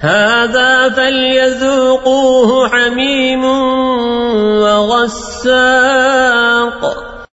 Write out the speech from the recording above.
هذا فليذوقوه حميم وغسان